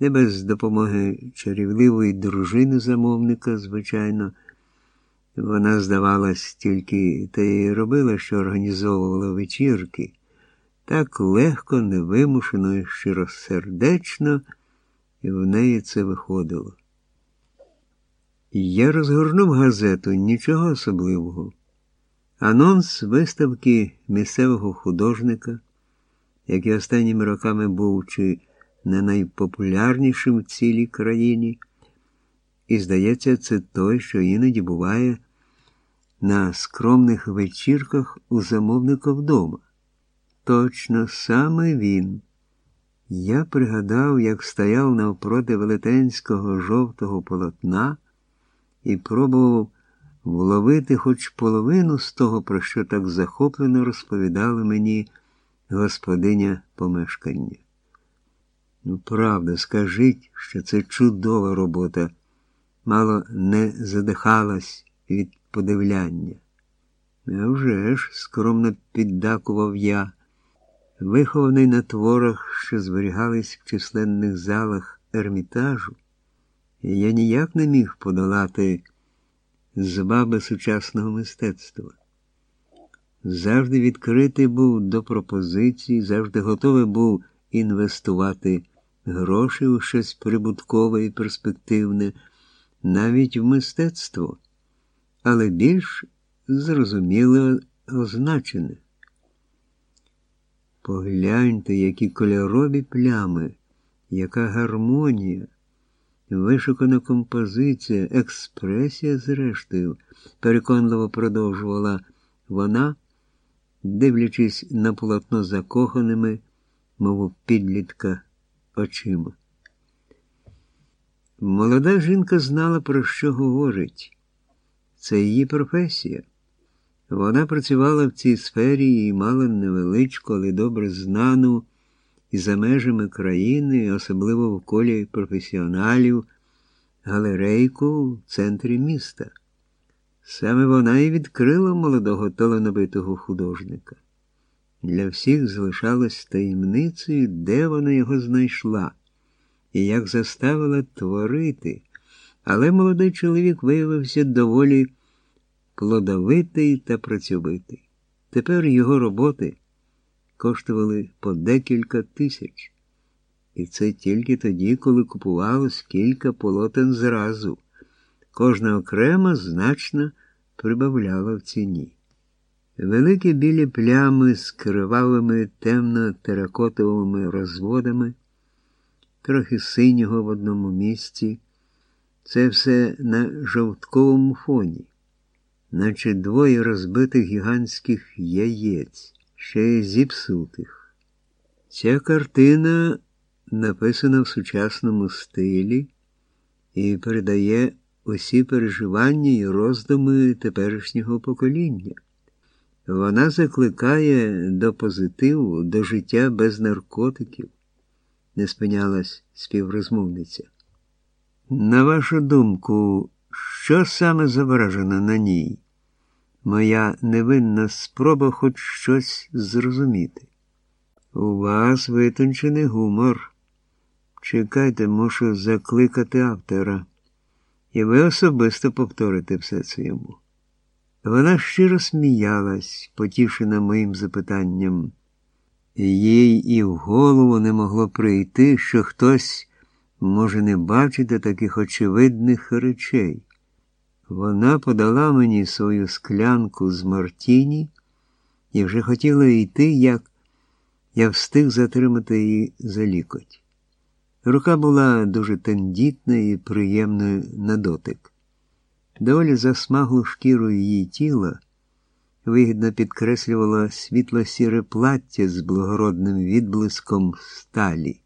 не без допомоги чарівливої дружини замовника, звичайно. Вона, здавалось, тільки те й робила, що організовувала вечірки, так легко, невимушено і щиросердечно, і в неї це виходило. Я розгорнув газету нічого особливого. Анонс виставки місцевого художника, який останніми роками був чи не найпопулярнішим в цілій країні, і, здається, це той, що іноді буває на скромних вечірках у замовника вдома. Точно саме він. Я пригадав, як стояв навпроти велетенського жовтого полотна і пробував вловити хоч половину з того, про що так захоплено розповідали мені господиня помешкання. Ну, правда, скажіть, що це чудова робота, мало не задихалась від подивляння. «А вже ж», – скромно піддакував я, вихований на творах, що зберігались в численних залах ермітажу, я ніяк не міг подолати збаби сучасного мистецтва. Завжди відкритий був до пропозицій, завжди готовий був інвестувати гроші у щось прибуткове і перспективне, навіть в мистецтво, але більш зрозуміло означене. Погляньте, які кольорові плями, яка гармонія, вишукана композиція, експресія, зрештою, переконливо продовжувала вона, дивлячись на полотно закоханими, мов підлітка очима. Молода жінка знала, про що говорить. Це її професія. Вона працювала в цій сфері і мала невеличку, але добре знану і за межами країни, особливо в колі професіоналів, галерейку в центрі міста. Саме вона і відкрила молодого талановитого художника. Для всіх залишалось таємницею, де вона його знайшла і як заставила творити, але молодий чоловік виявився доволі плодовитий та працьовитий. Тепер його роботи коштували по декілька тисяч. І це тільки тоді, коли купувалось кілька полотен зразу. Кожна окрема значно прибавляла в ціні. Великі білі плями з кривавими темно-теракотовими розводами, трохи синього в одному місці. Це все на жовтковому фоні, наче двоє розбитих гігантських яєць, ще й зіпсутих. Ця картина написана в сучасному стилі і передає усі переживання і роздуми теперішнього покоління. Вона закликає до позитиву, до життя без наркотиків, не спинялась співрозмовниця. На вашу думку, що саме зображено на ній? Моя невинна спроба хоч щось зрозуміти. У вас витончений гумор. Чекайте, мушу закликати автора, і ви особисто повторите все це йому. Вона щиро сміялась, потішена моїм запитанням. Їй і в голову не могло прийти, що хтось може не бачити таких очевидних речей. Вона подала мені свою склянку з Мартіні і вже хотіла йти, як я встиг затримати її за лікоть. Рука була дуже тендітна і приємною на дотик. Доволі засмаглу шкіру її тіла вигідно підкреслювала світло-сіре плаття з благородним відблиском сталі.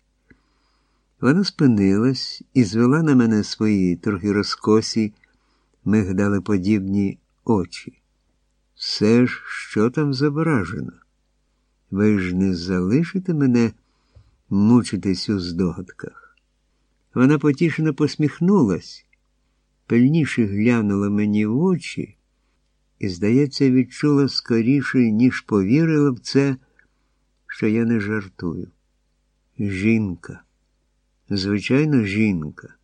Вона спинилась і звела на мене свої трохи розкосі, мигдалеподібні очі. Все ж, що там зображено? Ви ж не залишите мене мучитись у здогадках. Вона потішено посміхнулась, пильніше глянула мені в очі і, здається, відчула скоріше, ніж повірила в це, що я не жартую. Жінка. Звичайно, жінка.